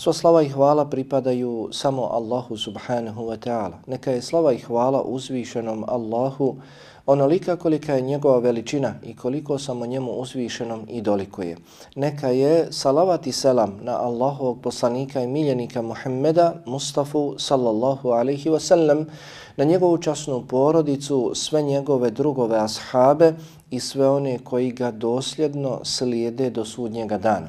Sva slava i hvala pripadaju samo Allahu subhanahu wa ta'ala. Neka je slava i hvala uzvišenom Allahu onolika kolika je njegova veličina i koliko samo njemu uzvišenom i dolikuje. Neka je salavat i selam na Allahovog poslanika i miljenika Muhammeda Mustafa sallallahu alaihi wa sallam, na njegovu časnu porodicu, sve njegove drugove ashabe i sve one koji ga dosljedno slijede do sudnjega dana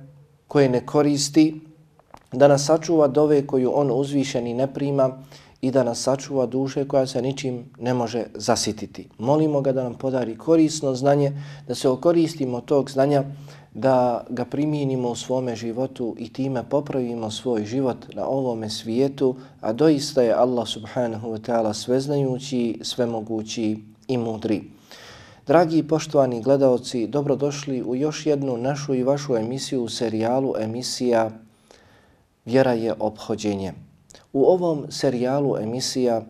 koje ne koristi, da nas sačuva dove koju on uzvišeni ne prima i da nas sačuva duše koja se ničim ne može zasititi. Molimo ga da nam podari korisno znanje, da se okoristimo tog znanja, da ga primijenimo u svome životu i time popravimo svoj život na ovome svijetu, a doista je Allah subhanahu wa ta'ala sveznajući, svemogući i mudri. Dragi i poštovani gledaoci, dobrodošli u još jednu našu i vašu emisiju u serijalu emisija Vjera je obhođenje. U ovom serijalu emisija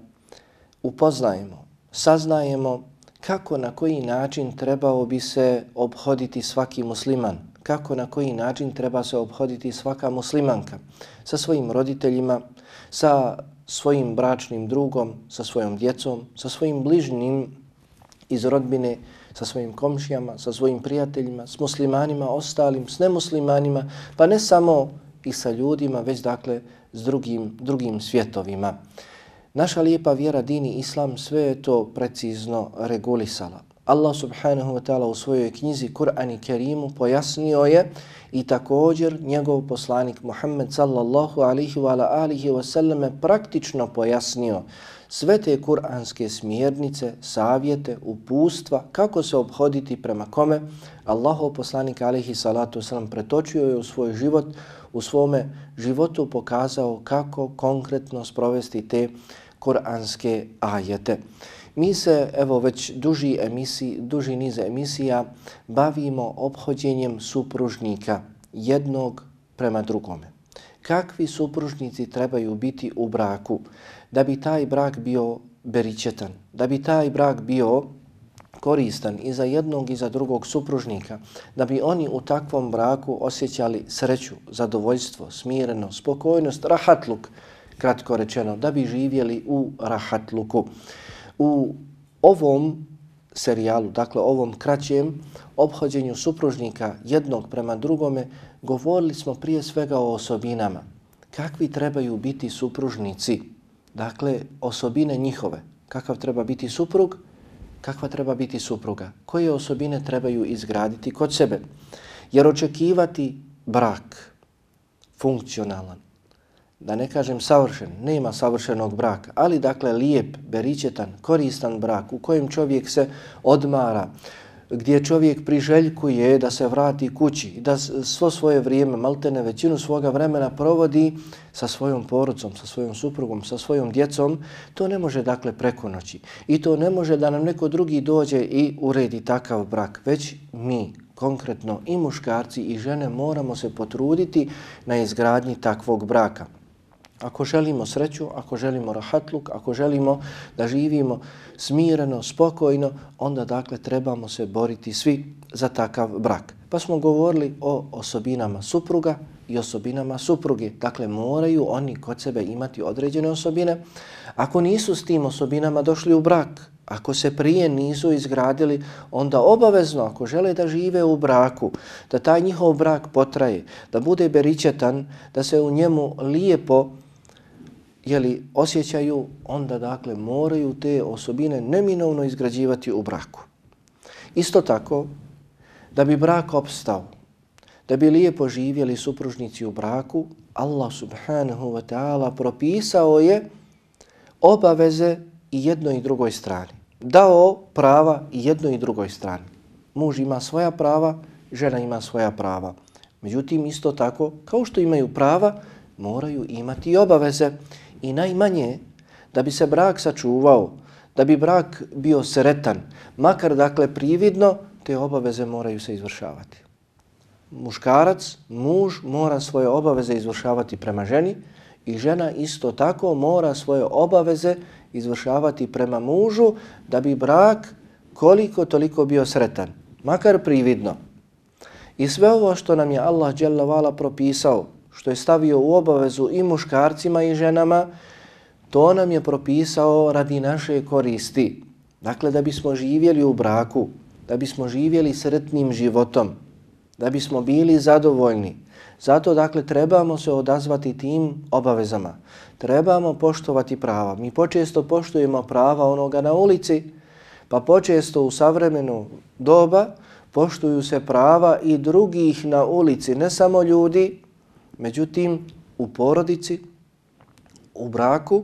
upoznajemo, saznajemo kako na koji način trebao bi se obhoditi svaki musliman, kako na koji način treba se obhoditi svaka muslimanka sa svojim roditeljima, sa svojim bračnim drugom, sa svojom djecom, sa svojim bližnim iz rodbine sa svojim komšijama, sa svojim prijateljima, s muslimanima, ostalim, s nemuslimanima, pa ne samo i sa ljudima, već dakle s drugim, drugim svjetovima. Naša lijepa vjera, dini islam, sve je to precizno regulisala. Allah subhanahu wa ta'ala u svojoj knjizi Kur'an i Kerimu pojasnio je i također njegov poslanik Muhammed sallallahu alihi wa alihi wa sallame praktično pojasnio sve te kuranske smjernice, savjete, upustva, kako se obhoditi prema kome, Allahov poslanik alihi salatu wasalam pretočio je u svoj život, u svome životu pokazao kako konkretno sprovesti te kuranske ajete. Mi se, evo već duži, emisiji, duži niz emisija, bavimo obhođenjem supružnika jednog prema drugome. Kakvi supružnici trebaju biti u braku da bi taj brak bio beričetan, da bi taj brak bio koristan i za jednog i za drugog supružnika, da bi oni u takvom braku osjećali sreću, zadovoljstvo, smireno, spokojnost, rahatluk, kratko rečeno, da bi živjeli u rahatluku. U ovom serijalu, dakle ovom kraćem obhođenju supružnika jednog prema drugome, govorili smo prije svega o osobinama. Kakvi trebaju biti supružnici? Dakle, osobine njihove. Kakav treba biti suprug? Kakva treba biti supruga? Koje osobine trebaju izgraditi kod sebe? Jer očekivati brak funkcionalan, da ne kažem savršen, nema savršenog braka, ali dakle lijep, beričetan, koristan brak u kojem čovjek se odmara, gdje čovjek priželjkuje da se vrati kući, da svo svoje vrijeme, maltene većinu svoga vremena provodi sa svojom porodcom, sa svojom suprugom, sa svojom djecom, to ne može dakle preko noći. I to ne može da nam neko drugi dođe i uredi takav brak, već mi, konkretno i muškarci i žene, moramo se potruditi na izgradnji takvog braka. Ako želimo sreću, ako želimo rahatluk, ako želimo da živimo smireno, spokojno, onda dakle trebamo se boriti svi za takav brak. Pa smo govorili o osobinama supruga i osobinama supruge. Dakle, moraju oni kod sebe imati određene osobine. Ako nisu s tim osobinama došli u brak, ako se prije nisu izgradili, onda obavezno, ako žele da žive u braku, da taj njihov brak potraje, da bude beričetan, da se u njemu lijepo jeli, osjećaju, onda dakle moraju te osobine neminovno izgrađivati u braku. Isto tako, da bi brak opstao, da bi lijepo živjeli supružnici u braku, Allah subhanahu wa ta'ala propisao je obaveze i jednoj i drugoj strani. Dao prava i jednoj i drugoj strani. Muž ima svoja prava, žena ima svoja prava. Međutim, isto tako, kao što imaju prava, moraju imati i obaveze. I najmanje, da bi se brak sačuvao, da bi brak bio sretan, makar dakle prividno, te obaveze moraju se izvršavati. Muškarac, muž mora svoje obaveze izvršavati prema ženi i žena isto tako mora svoje obaveze izvršavati prema mužu da bi brak koliko toliko bio sretan, makar prividno. I sve ovo što nam je Allah dželavala propisao, što je stavio u obavezu i muškarcima i ženama, to nam je propisao radi naše koristi. Dakle, da bismo živjeli u braku, da bismo živjeli sretnim životom, da bismo bili zadovoljni. Zato, dakle, trebamo se odazvati tim obavezama. Trebamo poštovati prava. Mi počesto poštujemo prava onoga na ulici, pa počesto u savremenu doba poštuju se prava i drugih na ulici, ne samo ljudi, međutim, u porodici, u braku,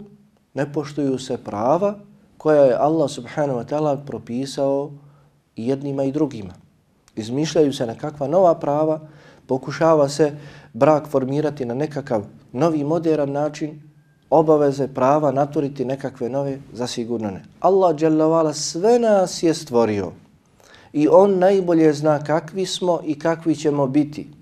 ne poštuju se prava koja je Allah subhanahu wa ta'ala propisao jednima i drugima. Izmišljaju se nekakva nova prava, pokušava se brak formirati na nekakav novi modern način, obaveze, prava, naturiti nekakve nove, zasigurno ne. Allah dželavala sve nas je stvorio i on najbolje zna kakvi smo i kakvi ćemo biti.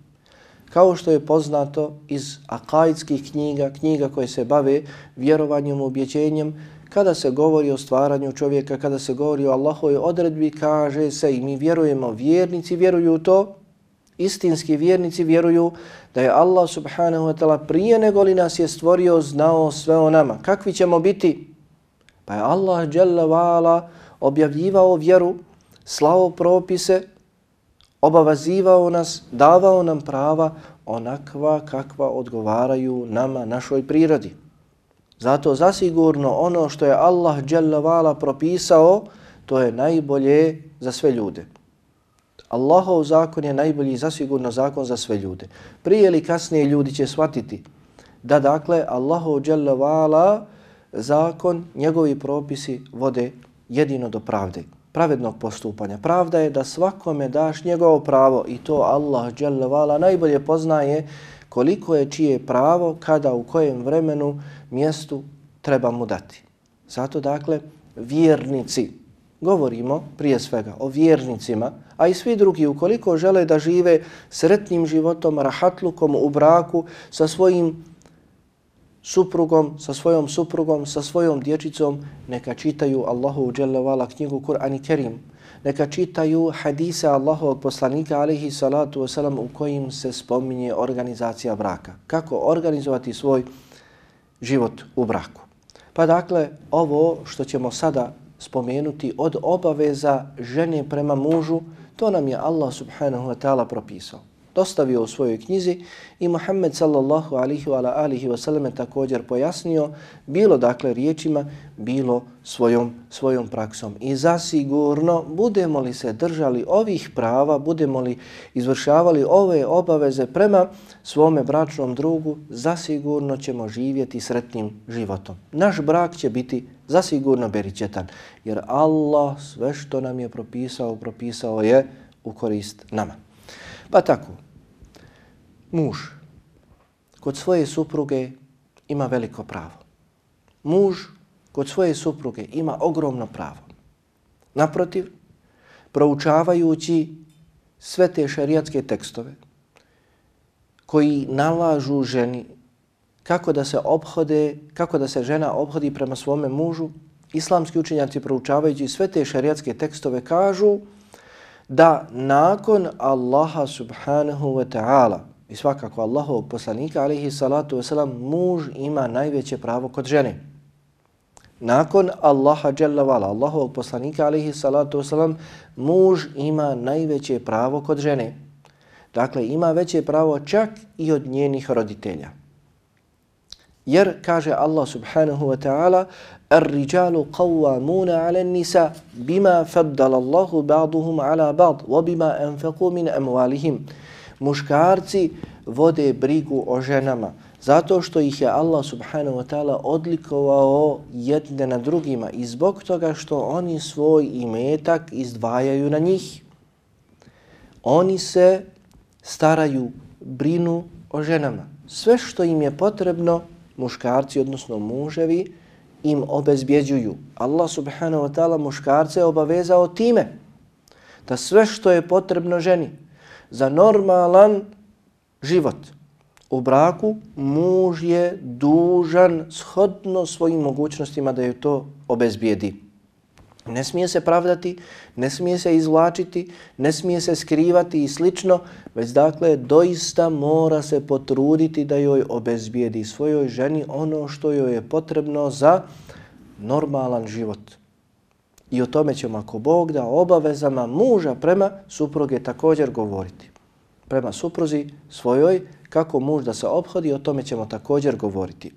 Kao što je poznato iz akajskih knjiga, knjiga koje se bave vjerovanjem, objećenjem, kada se govori o stvaranju čovjeka, kada se govori o Allahovoj odredbi, kaže se i mi vjerujemo, vjernici vjeruju to, istinski vjernici vjeruju da je Allah subhanahu wa ta'ala prije nego li nas je stvorio, znao sve o nama. Kakvi ćemo biti? Pa je Allah jalla vala objavljivao vjeru, slao propise, obavazivao nas, davao nam prava onakva kakva odgovaraju nama, našoj prirodi. Zato zasigurno ono što je Allah dželavala propisao, to je najbolje za sve ljude. Allahov zakon je najbolji zasigurno zakon za sve ljude. Prije ili kasnije ljudi će shvatiti da dakle Allahov dželavala zakon, njegovi propisi vode jedino do pravde, pravednog postupanja. Pravda je da svakome daš njegovo pravo i to Allah vala najbolje poznaje koliko je čije pravo, kada, u kojem vremenu, mjestu treba mu dati. Zato dakle, vjernici, govorimo prije svega o vjernicima, a i svi drugi ukoliko žele da žive sretnim životom, rahatlukom u braku sa svojim suprugom, sa svojom suprugom, sa svojom dječicom, neka čitaju Allahu dželle knjigu Kur'an i Kerim, neka čitaju hadise Allahovog poslanika alihi salatu wasalam u kojim se spominje organizacija braka. Kako organizovati svoj život u braku. Pa dakle, ovo što ćemo sada spomenuti od obaveza žene prema mužu, to nam je Allah subhanahu wa ta'ala propisao dostavio u svojoj knjizi i Muhammed sallallahu alihi wa alihi wa sallam također pojasnio bilo dakle riječima, bilo svojom, svojom praksom. I zasigurno budemo li se držali ovih prava, budemo li izvršavali ove obaveze prema svome bračnom drugu, zasigurno ćemo živjeti sretnim životom. Naš brak će biti zasigurno beričetan, jer Allah sve što nam je propisao, propisao je u korist nama. Pa tako, muž kod svoje supruge ima veliko pravo. Muž kod svoje supruge ima ogromno pravo. Naprotiv, proučavajući sve te šarijatske tekstove koji nalažu ženi kako da se obhode, kako da se žena obhodi prema svome mužu, islamski učenjaci proučavajući sve te šarijatske tekstove kažu da nakon Allaha subhanahu wa ta'ala I svakako Allahov poslanika, alaihi salatu wasalam, muž ima najveće pravo kod žene. Nakon Allaha jalla vala, Allahovog poslanika, alaihi salatu wasalam, muž ima najveće pravo kod žene. Dakle, ima veće pravo čak i od njenih roditelja. Jer, kaže Allah subhanahu wa ta'ala, الرجال قوامون على النساء بما فضل الله بعضهم على بعض وبما أنفقوا من أموالهم muškarci vode brigu o ženama zato što ih je Allah subhanahu wa ta'ala odlikovao jedne na drugima i zbog toga što oni svoj imetak izdvajaju na njih. Oni se staraju, brinu o ženama. Sve što im je potrebno, muškarci, odnosno muževi, im obezbjeđuju. Allah subhanahu wa ta'ala muškarce je obavezao time da sve što je potrebno ženi za normalan život u braku, muž je dužan shodno svojim mogućnostima da joj to obezbijedi. Ne smije se pravdati, ne smije se izvlačiti, ne smije se skrivati i slično, već dakle doista mora se potruditi da joj obezbijedi svojoj ženi ono što joj je potrebno za normalan život. I o tome ćemo ako Bog da obavezama muža prema supruge također govoriti. Prema supruzi svojoj, kako muž da se obhodi, o tome ćemo također govoriti.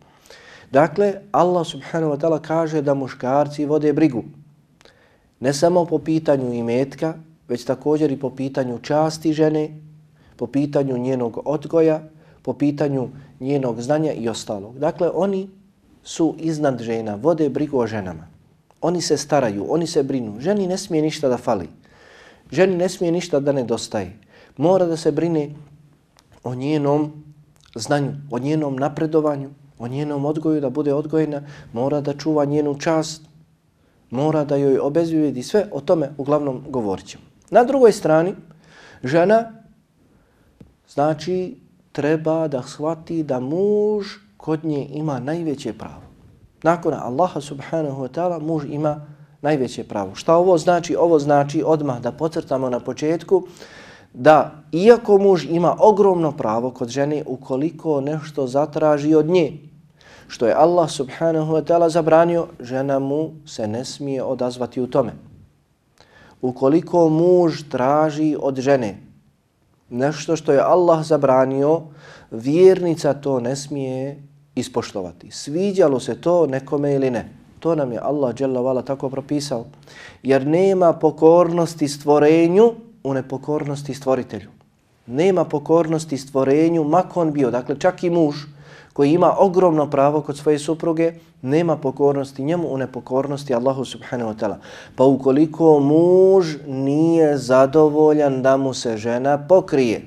Dakle, Allah subhanahu wa ta'ala kaže da muškarci vode brigu ne samo po pitanju imetka, već također i po pitanju časti žene, po pitanju njenog odgoja, po pitanju njenog znanja i ostalog. Dakle, oni su iznad žena, vode brigu o ženama. Oni se staraju, oni se brinu. Ženi ne smije ništa da fali. Ženi ne smije ništa da nedostaje. Mora da se brine o njenom znanju, o njenom napredovanju, o njenom odgoju, da bude odgojena. Mora da čuva njenu čast, mora da joj obezvijedi sve, o tome uglavnom govorit ćemo. Na drugoj strani, žena znači treba da shvati da muž kod nje ima najveće pravo. Nakon Allaha subhanahu wa ta'ala muž ima najveće pravo. Šta ovo znači? Ovo znači odmah da pocrtamo na početku da iako muž ima ogromno pravo kod žene ukoliko nešto zatraži od nje, što je Allah subhanahu wa ta'ala zabranio, žena mu se ne smije odazvati u tome. Ukoliko muž traži od žene nešto što je Allah zabranio, vjernica to ne smije ispoštovati. Sviđalo se to nekome ili ne. To nam je Allah dželavala tako propisao. Jer nema pokornosti stvorenju u nepokornosti stvoritelju. Nema pokornosti stvorenju, makon bio, dakle čak i muž, koji ima ogromno pravo kod svoje supruge, nema pokornosti njemu u nepokornosti Allahu subhanahu wa ta'ala. Pa ukoliko muž nije zadovoljan da mu se žena pokrije,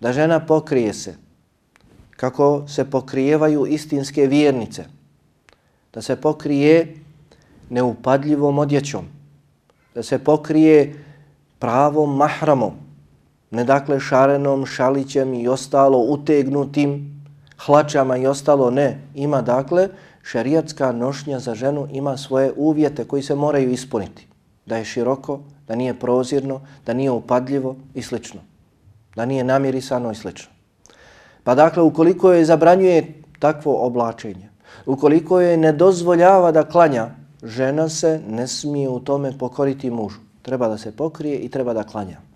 da žena pokrije se, kako se pokrijevaju istinske vjernice, da se pokrije neupadljivom odjećom, da se pokrije pravom mahramom, ne dakle šarenom, šalićem i ostalo utegnutim hlačama i ostalo, ne. Ima dakle, šerijatska nošnja za ženu ima svoje uvjete koji se moraju ispuniti. Da je široko, da nije prozirno, da nije upadljivo i slično. Da nije namirisano i slično. Pa dakle, ukoliko je zabranjuje takvo oblačenje, ukoliko je ne dozvoljava da klanja, žena se ne smije u tome pokoriti mužu. Treba da se pokrije i treba da klanja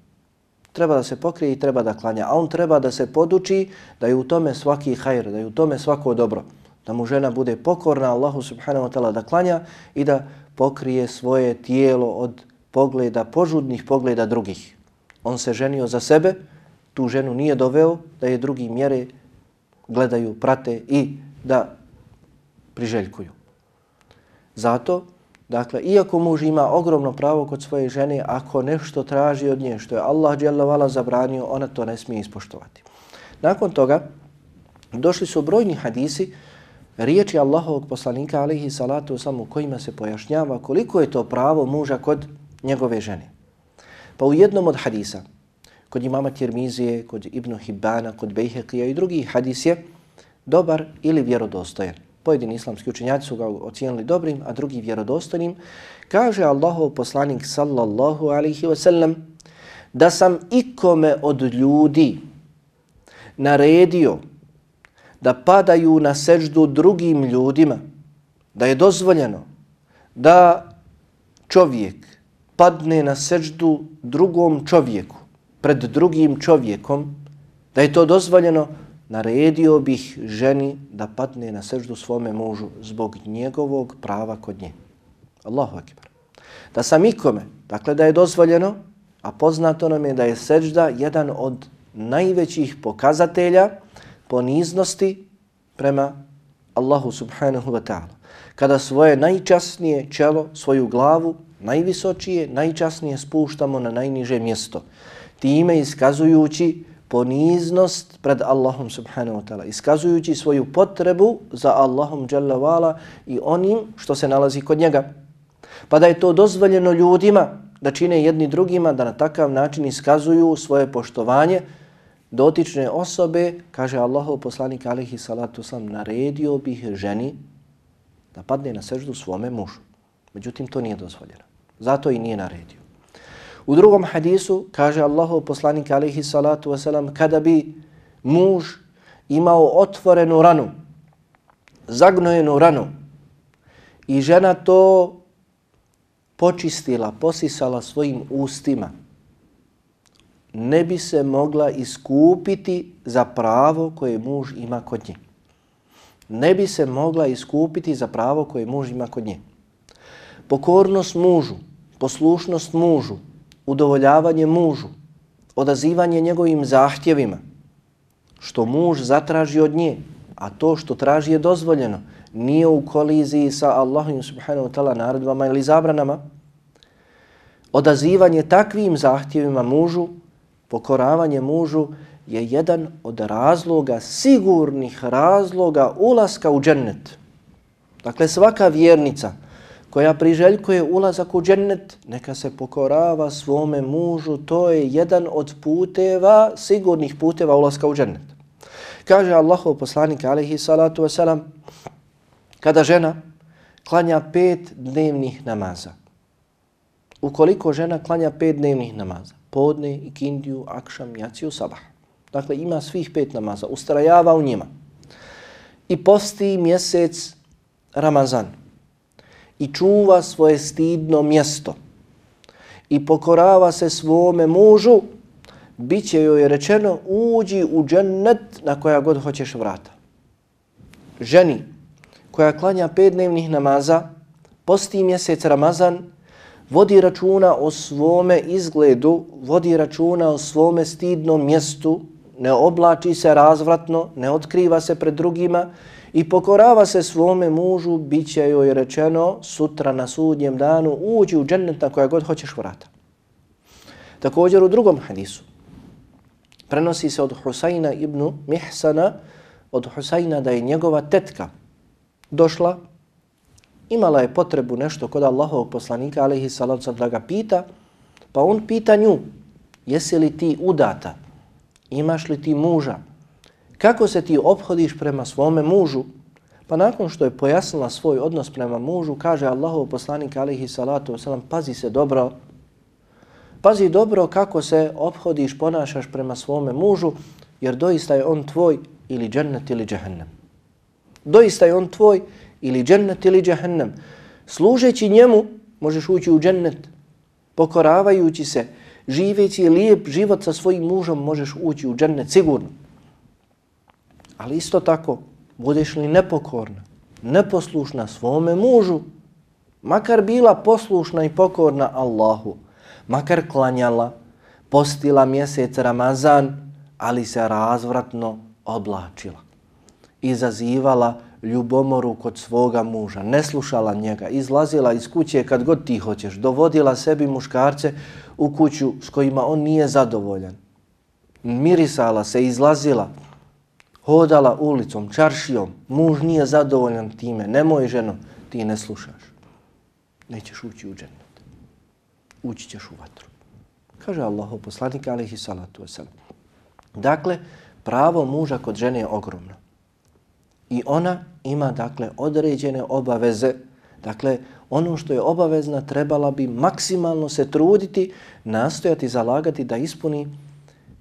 treba da se pokrije i treba da klanja, a on treba da se poduči da je u tome svaki hajr, da je u tome svako dobro, da mu žena bude pokorna Allahu subhanahu wa ta'ala da klanja i da pokrije svoje tijelo od pogleda, požudnih pogleda drugih. On se ženio za sebe, tu ženu nije doveo da je drugi mjere gledaju, prate i da priželjkuju. Zato Dakle, iako muž ima ogromno pravo kod svoje žene, ako nešto traži od nje, što je Allah dželavala zabranio, ona to ne smije ispoštovati. Nakon toga, došli su brojni hadisi, riječi Allahovog poslanika, alaihi salatu samo kojima se pojašnjava koliko je to pravo muža kod njegove žene. Pa u jednom od hadisa, kod imama Tirmizije, kod Ibnu Hibana, kod Bejheqija i drugih hadis je dobar ili vjerodostojan. Pojedini islamski učenjaci su ga ocijenili dobrim, a drugi vjerodostojnim, kaže Allahov poslanik sallallahu alaihi wa sallam da sam ikome od ljudi naredio da padaju na seždu drugim ljudima, da je dozvoljeno da čovjek padne na seždu drugom čovjeku, pred drugim čovjekom, da je to dozvoljeno, naredio bih ženi da padne na seždu svome mužu zbog njegovog prava kod nje. Allahu akbar. Da sam ikome, dakle da je dozvoljeno, a poznato nam je da je sežda jedan od najvećih pokazatelja poniznosti prema Allahu subhanahu wa ta'ala. Kada svoje najčasnije čelo, svoju glavu, najvisočije, najčasnije spuštamo na najniže mjesto. Time iskazujući poniznost pred Allahom subhanahu wa ta'ala, iskazujući svoju potrebu za Allahom dželavala i onim što se nalazi kod njega. Pa da je to dozvoljeno ljudima da čine jedni drugima, da na takav način iskazuju svoje poštovanje, dotične osobe, kaže Allahov poslanik alihi salatu sam, naredio bih ženi da padne na seždu svome mužu. Međutim, to nije dozvoljeno. Zato i nije naredio. U drugom hadisu kaže Allahov poslanik alaihi salatu wasalam, kada bi muž imao otvorenu ranu, zagnojenu ranu i žena to počistila, posisala svojim ustima, ne bi se mogla iskupiti za pravo koje muž ima kod nje. Ne bi se mogla iskupiti za pravo koje muž ima kod nje. Pokornost mužu, poslušnost mužu, udovoljavanje mužu, odazivanje njegovim zahtjevima, što muž zatraži od nje, a to što traži je dozvoljeno, nije u koliziji sa Allahom subhanahu wa ta'ala naredbama ili zabranama, odazivanje takvim zahtjevima mužu pokoravanje mužu je jedan od razloga, sigurnih razloga ulaska u džennet. Dakle, svaka vjernica koja priželjkuje ulazak u džennet, neka se pokorava svome mužu, to je jedan od puteva, sigurnih puteva ulaska u džennet. Kaže Allahov poslanik, alaihi salatu wasalam, kada žena klanja pet dnevnih namaza, ukoliko žena klanja pet dnevnih namaza, podne, ikindiju, akšam, jaciju, sabah. Dakle, ima svih pet namaza, ustrajava u njima. I posti mjesec Ramazan i čuva svoje stidno mjesto i pokorava se svome mužu, bit će joj rečeno uđi u džennet na koja god hoćeš vrata. Ženi koja klanja pet dnevnih namaza, posti mjesec Ramazan vodi računa o svome izgledu, vodi računa o svome stidnom mjestu, ne oblači se razvratno, ne otkriva se pred drugima i pokorava se svome mužu, bit će joj rečeno sutra na sudnjem danu, uđi u džennet na koja god hoćeš vrata. Također u drugom hadisu prenosi se od Husajna ibn Mihsana, od Husajna da je njegova tetka došla imala je potrebu nešto kod Allahovog poslanika, alaihi salatu da ga pita, pa on pita nju, jesi li ti udata, imaš li ti muža, kako se ti obhodiš prema svome mužu, pa nakon što je pojasnila svoj odnos prema mužu, kaže Allahov poslanik, alaihi salatu wasalam, pazi se dobro, pazi dobro kako se obhodiš, ponašaš prema svome mužu, jer doista je on tvoj ili džennet ili džahennem. Doista je on tvoj ili džennet ili džahennem. Služeći njemu možeš ući u džennet, pokoravajući se, živeći lijep život sa svojim mužom možeš ući u džennet sigurno. Ali isto tako, budeš li nepokorna, neposlušna svome mužu, makar bila poslušna i pokorna Allahu, makar klanjala, postila mjesec Ramazan, ali se razvratno oblačila, izazivala ljubomoru kod svoga muža, ne slušala njega, izlazila iz kuće kad god ti hoćeš, dovodila sebi muškarce u kuću s kojima on nije zadovoljan. Mirisala se, izlazila, hodala ulicom, čaršijom, muž nije zadovoljan time, nemoj ženo, ti ne slušaš. Nećeš ući u džennet. Ući ćeš u vatru. Kaže Allah, poslanik alihi salatu wasalam. Dakle, pravo muža kod žene je ogromno. I ona ima dakle određene obaveze. Dakle, ono što je obavezna trebala bi maksimalno se truditi, nastojati, zalagati da ispuni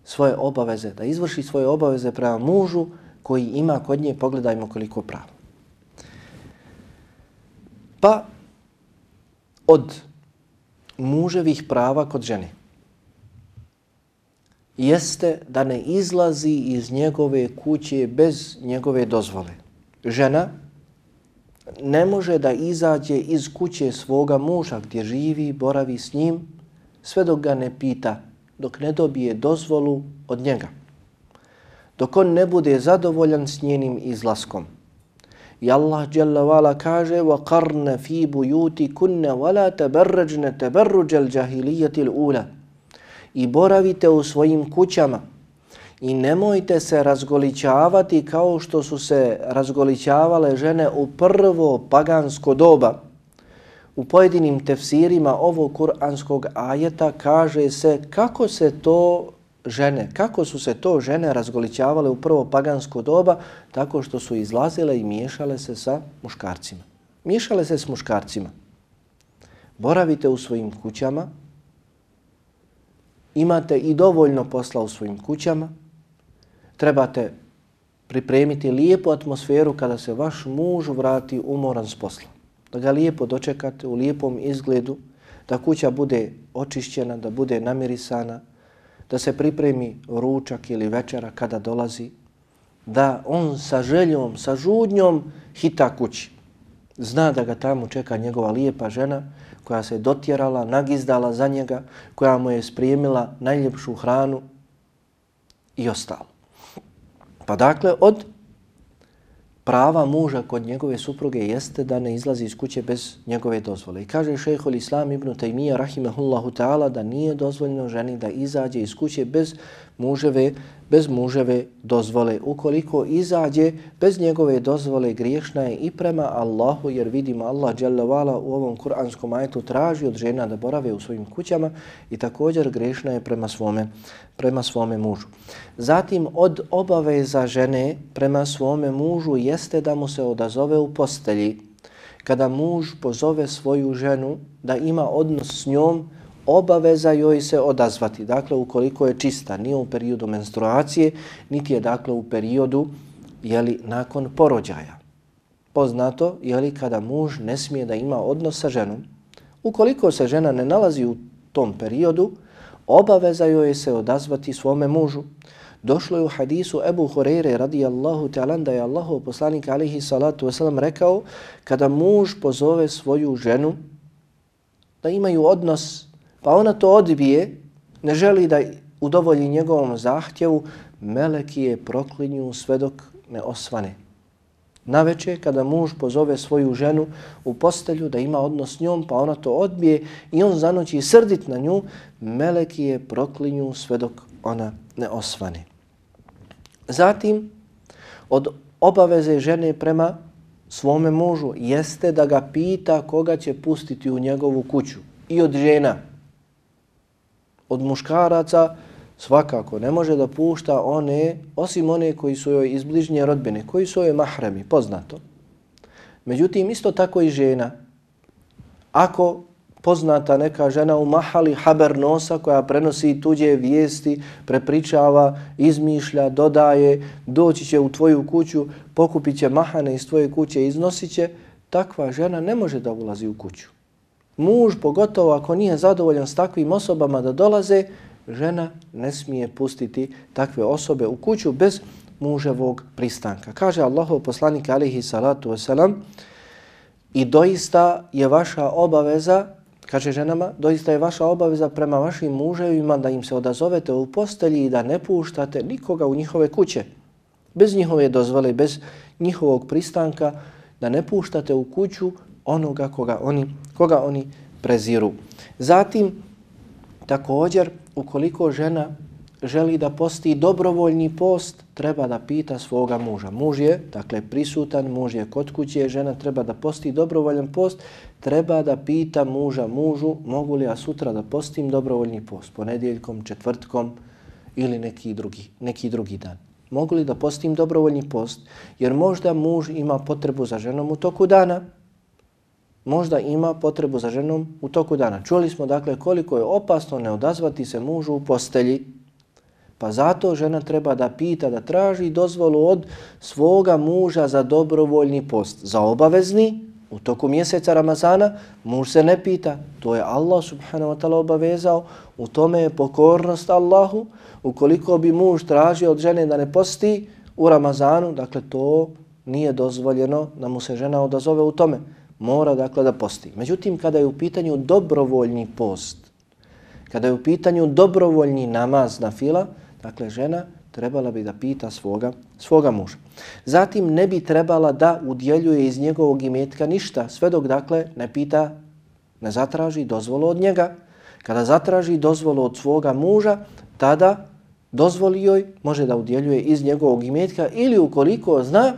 svoje obaveze, da izvrši svoje obaveze prema mužu koji ima kod nje, pogledajmo koliko pravo. Pa od muževih prava kod žene jeste da ne izlazi iz njegove kuće bez njegove dozvole. Žena ne može da izađe iz kuće svoga muža gdje živi, boravi s njim, sve dok ga ne pita, dok ne dobije dozvolu od njega. Dok on ne bude zadovoljan s njenim izlaskom. I Allah dželle kaže: "Wa qarna fi buyuti kunna tabarrajna tabarruj al-jahiliyyati al-ula." I boravite u svojim kućama i nemojte se razgolićavati kao što su se razgolićavale žene u prvo pagansko doba. U pojedinim tefsirima ovog kuranskog ajeta kaže se kako se to žene, kako su se to žene razgolićavale u prvo pagansko doba, tako što su izlazile i miješale se sa muškarcima. Miješale se s muškarcima. Boravite u svojim kućama, imate i dovoljno posla u svojim kućama, trebate pripremiti lijepu atmosferu kada se vaš muž vrati umoran s posla. Da ga lijepo dočekate u lijepom izgledu, da kuća bude očišćena, da bude namirisana, da se pripremi ručak ili večera kada dolazi, da on sa željom, sa žudnjom hita kući. Zna da ga tamo čeka njegova lijepa žena koja se dotjerala, nagizdala za njega, koja mu je sprijemila najljepšu hranu i ostalo. Pa dakle, od prava muža kod njegove supruge jeste da ne izlazi iz kuće bez njegove dozvole. I kaže šejhul Islam ibn Taymiyyah rahimahullahu ta'ala da nije dozvoljeno ženi da izađe iz kuće bez muževe bez muževe dozvole. Ukoliko izađe bez njegove dozvole griješna je i prema Allahu jer vidimo Allah dželle u ovom kuranskom ajetu traži od žena da borave u svojim kućama i također griješna je prema svome prema svome mužu. Zatim od obaveza žene prema svome mužu jeste da mu se odazove u postelji. Kada muž pozove svoju ženu da ima odnos s njom, obaveza joj se odazvati. Dakle, ukoliko je čista, nije u periodu menstruacije, niti je dakle u periodu jeli, nakon porođaja. Poznato je li kada muž ne smije da ima odnos sa ženom. Ukoliko se žena ne nalazi u tom periodu, obaveza joj se odazvati svome mužu. Došlo je u hadisu Ebu Hureyre radijallahu ta'ala da je Allahu poslanik alihi salatu wasalam rekao kada muž pozove svoju ženu da imaju odnos pa ona to odbije, ne želi da udovolji njegovom zahtjevu, meleki je proklinju sve dok ne osvane. Na večer, kada muž pozove svoju ženu u postelju da ima odnos s njom, pa ona to odbije i on zanoći srdit na nju, meleki je proklinju sve dok ona ne osvane. Zatim, od obaveze žene prema svome mužu jeste da ga pita koga će pustiti u njegovu kuću. I od žena, od muškaraca svakako ne može da pušta one, osim one koji su joj iz bližnje rodbine, koji su joj mahremi, poznato. Međutim, isto tako i žena. Ako poznata neka žena u mahali haber nosa koja prenosi tuđe vijesti, prepričava, izmišlja, dodaje, doći će u tvoju kuću, pokupit će mahane iz tvoje kuće, iznosit će, takva žena ne može da ulazi u kuću muž, pogotovo ako nije zadovoljan s takvim osobama da dolaze, žena ne smije pustiti takve osobe u kuću bez muževog pristanka. Kaže Allahov poslanik alihi salatu wasalam i doista je vaša obaveza, kaže ženama, doista je vaša obaveza prema vašim muževima da im se odazovete u postelji i da ne puštate nikoga u njihove kuće. Bez njihove dozvole, bez njihovog pristanka, da ne puštate u kuću onoga koga oni, koga oni preziru. Zatim, također, ukoliko žena želi da posti dobrovoljni post, treba da pita svoga muža. Muž je, dakle, prisutan, muž je kod kuće, žena treba da posti dobrovoljan post, treba da pita muža, mužu, mogu li ja sutra da postim dobrovoljni post, ponedjeljkom, četvrtkom ili neki drugi, neki drugi dan. Mogu li da postim dobrovoljni post, jer možda muž ima potrebu za ženom u toku dana, možda ima potrebu za ženom u toku dana. Čuli smo dakle koliko je opasno ne odazvati se mužu u postelji, pa zato žena treba da pita, da traži dozvolu od svoga muža za dobrovoljni post. Za obavezni U toku mjeseca Ramazana muž se ne pita, to je Allah subhanahu wa ta'ala obavezao, u tome je pokornost Allahu, ukoliko bi muž tražio od žene da ne posti u Ramazanu, dakle to nije dozvoljeno da mu se žena odazove u tome. Mora dakle da posti. Međutim, kada je u pitanju dobrovoljni post, kada je u pitanju dobrovoljni namaz na fila, dakle žena trebala bi da pita svoga, svoga muža. Zatim ne bi trebala da udjeljuje iz njegovog imetka ništa, sve dok dakle ne pita, ne zatraži dozvolu od njega. Kada zatraži dozvolu od svoga muža, tada dozvoli joj, može da udjeljuje iz njegovog imetka ili ukoliko zna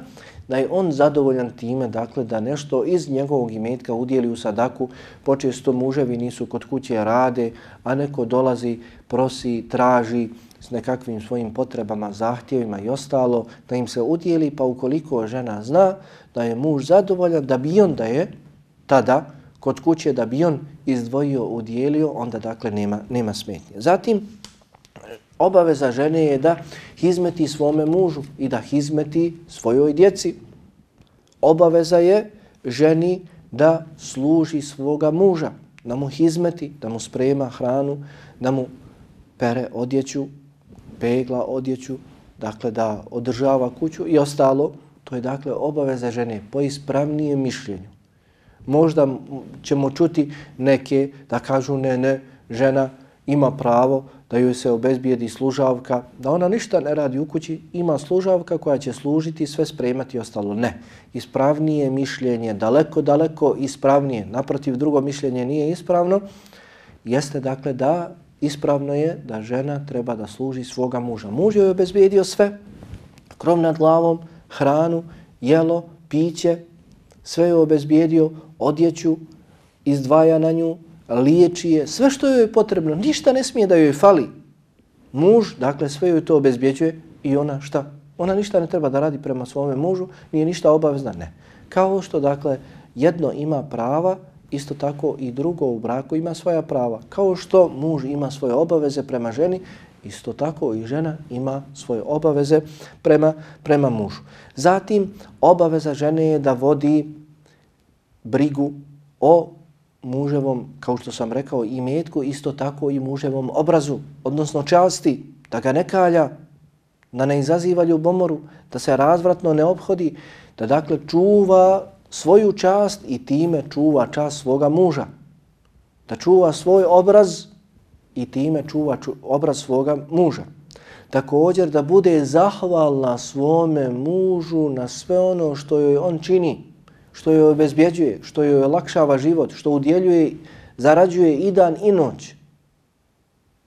da je on zadovoljan time, dakle, da nešto iz njegovog imetka udjeli u sadaku, počesto muževi nisu kod kuće rade, a neko dolazi, prosi, traži s nekakvim svojim potrebama, zahtjevima i ostalo, da im se udjeli, pa ukoliko žena zna da je muž zadovoljan, da bi on da je tada kod kuće, da bi on izdvojio, udjelio, onda dakle nema, nema smetnje. Zatim, obaveza žene je da hizmeti svome mužu i da hizmeti svojoj djeci. Obaveza je ženi da služi svoga muža, da mu hizmeti, da mu sprema hranu, da mu pere odjeću, pegla odjeću, dakle da održava kuću i ostalo. To je dakle obaveza žene po ispravnijem mišljenju. Možda ćemo čuti neke da kažu ne, ne, žena ima pravo da joj se obezbijedi služavka, da ona ništa ne radi u kući, ima služavka koja će služiti, sve spremati i ostalo. Ne. Ispravnije mišljenje, daleko, daleko ispravnije, naprotiv drugo mišljenje nije ispravno, jeste dakle da ispravno je da žena treba da služi svoga muža. Muž joj obezbijedio sve, krov nad glavom, hranu, jelo, piće, sve joj obezbijedio, odjeću, izdvaja na nju, liječi je, sve što joj je potrebno, ništa ne smije da joj fali. Muž, dakle, sve joj to obezbjeđuje i ona šta? Ona ništa ne treba da radi prema svome mužu, nije ništa obavezna, ne. Kao što, dakle, jedno ima prava, isto tako i drugo u braku ima svoja prava. Kao što muž ima svoje obaveze prema ženi, isto tako i žena ima svoje obaveze prema, prema mužu. Zatim, obaveza žene je da vodi brigu o muževom, kao što sam rekao, i metku, isto tako i muževom obrazu, odnosno časti, da ga ne kalja, da ne izaziva ljubomoru, da se razvratno ne obhodi, da dakle čuva svoju čast i time čuva čast svoga muža. Da čuva svoj obraz i time čuva ču, obraz svoga muža. Također da bude zahvalna svome mužu na sve ono što joj on čini što joj obezbjeđuje, što joj lakšava život, što udjeljuje, zarađuje i dan i noć.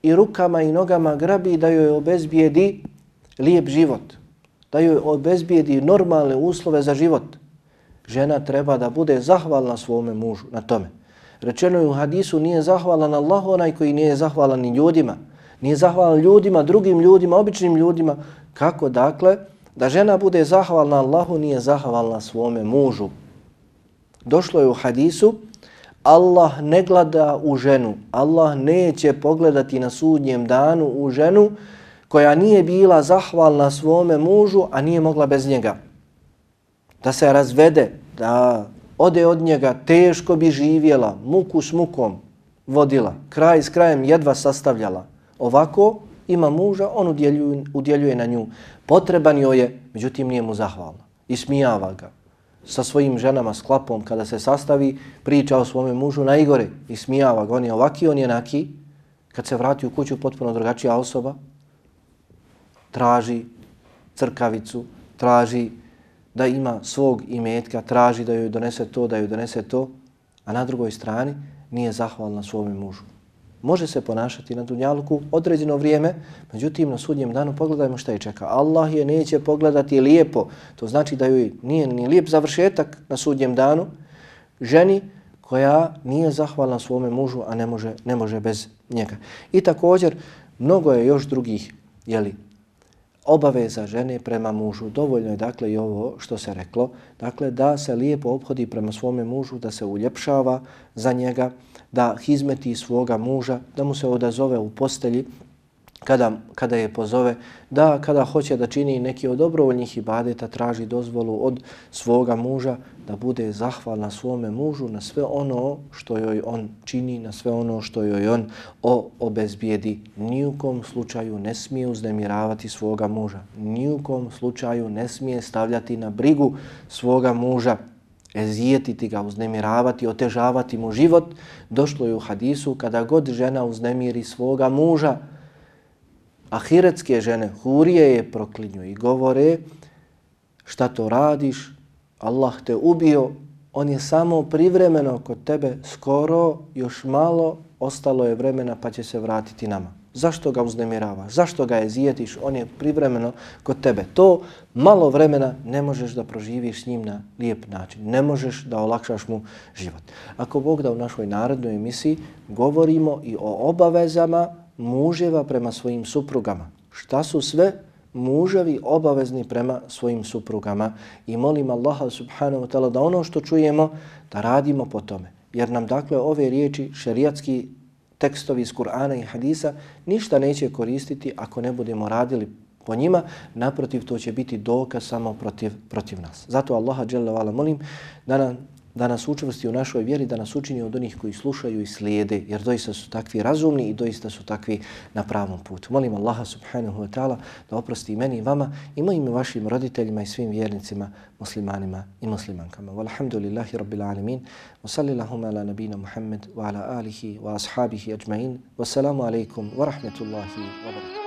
I rukama i nogama grabi da joj obezbijedi lijep život, da joj obezbijedi normalne uslove za život. Žena treba da bude zahvalna svome mužu na tome. Rečeno je u hadisu nije zahvalan Allah onaj koji nije zahvalan ni ljudima. Nije zahvalan ljudima, drugim ljudima, običnim ljudima. Kako dakle? Da žena bude zahvalna Allahu nije zahvalna svome mužu. Došlo je u hadisu, Allah ne gleda u ženu, Allah neće pogledati na sudnjem danu u ženu koja nije bila zahvalna svome mužu, a nije mogla bez njega. Da se razvede, da ode od njega, teško bi živjela, muku s mukom vodila, kraj s krajem jedva sastavljala. Ovako ima muža, on udjeljuje, udjeljuje na nju. Potreban joj je, međutim nije mu zahvalna. Ismijava ga sa svojim ženama, s klapom, kada se sastavi, priča o svome mužu na Igore i smijava ga. On je ovaki, on je naki. Kad se vrati u kuću, potpuno drugačija osoba, traži crkavicu, traži da ima svog imetka, traži da joj donese to, da joj donese to, a na drugoj strani nije zahvalna svome mužu može se ponašati na dunjalku određeno vrijeme, međutim na sudnjem danu pogledajmo šta je čeka. Allah je neće pogledati lijepo, to znači da joj nije ni lijep završetak na sudnjem danu, ženi koja nije zahvalna svome mužu, a ne može, ne može bez njega. I također, mnogo je još drugih jeli, obaveza žene prema mužu. Dovoljno je dakle i ovo što se reklo, dakle da se lijepo obhodi prema svome mužu, da se uljepšava za njega, da hizmeti svoga muža, da mu se odazove u postelji, kada, kada je pozove, da kada hoće da čini neki od dobrovoljnih ibadeta, traži dozvolu od svoga muža, da bude zahvalna svome mužu na sve ono što joj on čini, na sve ono što joj on o, obezbijedi. Nijukom slučaju ne smije uznemiravati svoga muža. Nijukom slučaju ne smije stavljati na brigu svoga muža ezijetiti ga, uznemiravati, otežavati mu život, došlo je u hadisu kada god žena uznemiri svoga muža, ahiretske žene, hurije je proklinju i govore šta to radiš, Allah te ubio, on je samo privremeno kod tebe, skoro, još malo, ostalo je vremena pa će se vratiti nama. Zašto ga uznemiravaš? Zašto ga jezijetiš? On je privremeno kod tebe. To malo vremena ne možeš da proživiš s njim na lijep način. Ne možeš da olakšaš mu život. Ako Bog da u našoj narodnoj emisiji govorimo i o obavezama muževa prema svojim suprugama. Šta su sve muževi obavezni prema svojim suprugama? I molim Allaha subhanahu wa ta'ala da ono što čujemo da radimo po tome. Jer nam dakle ove riječi šerijatski tekstovi iz Kur'ana i Hadisa ništa neće koristiti ako ne budemo radili po njima, naprotiv to će biti dokaz samo protiv, protiv nas. Zato Allaha dželle molim da nam da nas učvrsti u našoj vjeri, da nas učini od onih koji slušaju i slijede, jer doista su takvi razumni i doista su takvi na pravom putu. Molim Allaha subhanahu wa ta'ala da oprosti i meni i vama i mojim vašim roditeljima i svim vjernicima, muslimanima i muslimankama. Walhamdulillahi rabbil alamin. Wa sallilahum ala nabina Muhammad wa ala alihi wa ashabihi ajma'in. Wassalamu alaikum wa rahmatullahi wa barakatuh.